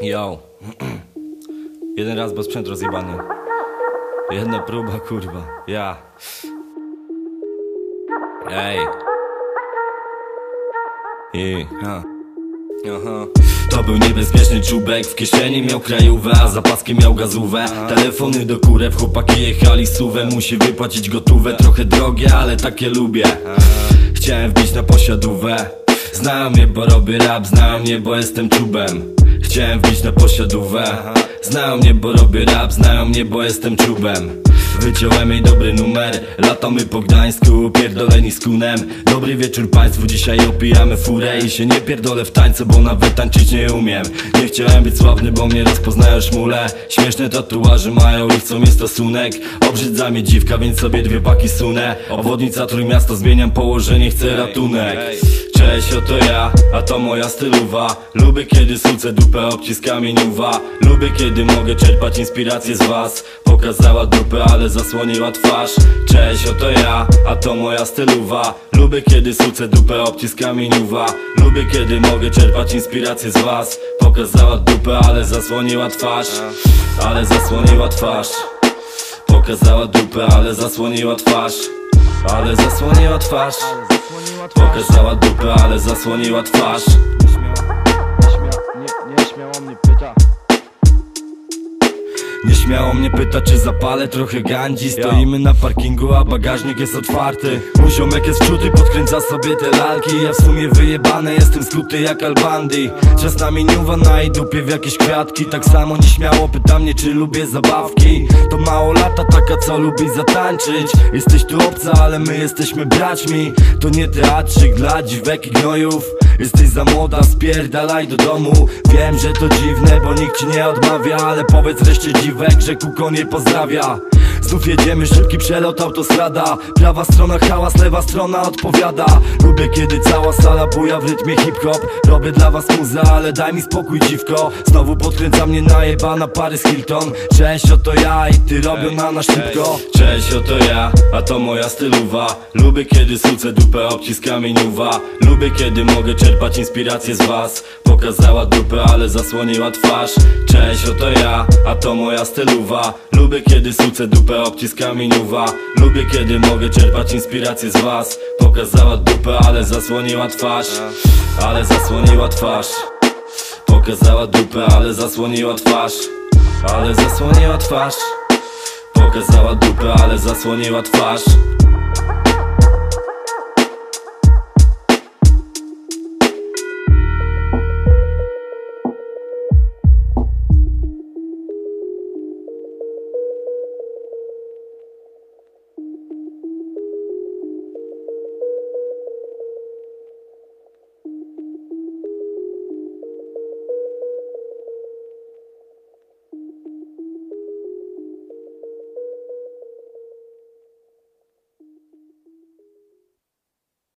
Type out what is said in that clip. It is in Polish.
Yo. Jeden raz, bo sprzęt rozjebany. Jedna próba, kurwa. Ja. Ej. I, ha. Aha. To był niebezpieczny czubek, w kieszeni miał krajówę, a zapaskiem miał gazówę Telefony do kurew, chłopaki jechali suwę Musi wypłacić gotówę, trochę drogie, ale takie lubię Chciałem wbić na posiadówę Znają mnie, bo robię rap, znają mnie, bo jestem czubem Chciałem wbić na posiadówę. Znają mnie, bo robię rap, znają mnie, bo jestem czubem. Wyciąłem jej dobry numer. Latamy po Gdańsku, pierdoleni z kunem. Dobry wieczór państwu, dzisiaj opijamy furę I się nie pierdolę w tańce, bo nawet tańczyć nie umiem. Nie chciałem być sławny, bo mnie rozpoznają szmule. Śmieszne tatuaże mają i chcą mi stosunek. Obrzydza mnie dziwka, więc sobie dwie paki sunę. Obwodnica Trójmiasta, zmieniam położenie, chcę ratunek. Cześć, oto ja, a to moja stylowa. Lubię kiedy sucę dupę obciskami niuwa. Lubię kiedy mogę czerpać inspirację z was. Pokazała dupę, ale zasłoniła twarz. Cześć, oto ja, a to moja stylowa. Lubię kiedy sucę dupę obciskami niuwa. Lubię kiedy mogę czerpać inspirację z was. Pokazała dupę, ale zasłoniła twarz. Ale zasłoniła twarz. Pokazała dupę, ale zasłoniła twarz. Ale zasłoniła twarz Pokazała dupę, ale zasłoniła twarz. Nie śmiało, nie śmiało, nie, nie śmiało mnie pyta Nieśmiało mnie pyta, czy zapalę trochę gandzi Stoimy na parkingu, a bagażnik jest otwarty. Mój ziomek jest wczuty, podkręca sobie te lalki. Ja w sumie wyjebany, jestem skuty jak Albandi. Czas na miniuwa na jej dupie w jakieś kwiatki. Tak samo nieśmiało pyta mnie, czy lubię zabawki. To mało lata, taka co lubi zatańczyć. Jesteś tu obca, ale my jesteśmy braćmi. To nie teatrzyk dla dziwek i gnojów Jesteś za młoda, spierdalaj do domu. Wiem, że to dziwne, bo nikt ci nie odmawia Ale powiedz reszcie dziwek, że kuko nie pozdrawia Znów jedziemy, szybki przelot, autostrada. Prawa strona hałas, lewa strona odpowiada. Lubię kiedy cała sala buja w rytmie hip-hop. Robię dla was muzę, ale daj mi spokój dziwko. Znowu podkręca mnie najebana Paris Hilton. Cześć, oto ja i ty robią na nas szybko. Cześć, oto ja, a to moja stylowa. Lubię kiedy sucę dupę obciskami niuwa Lubię kiedy mogę czerpać inspirację z was Pokazała dupę, ale zasłoniła twarz. Cześć, oto ja, a to moja stylowa. Lubię kiedy sucę dupę obciskami niuwa Lubię kiedy mogę czerpać inspirację z was. Pokazała dupę, ale zasłoniła twarz. Ale zasłoniła twarz. Pokazała dupę, ale zasłoniła twarz. Ale zasłoniła twarz. Pokazała dupę, ale zasłoniła twarz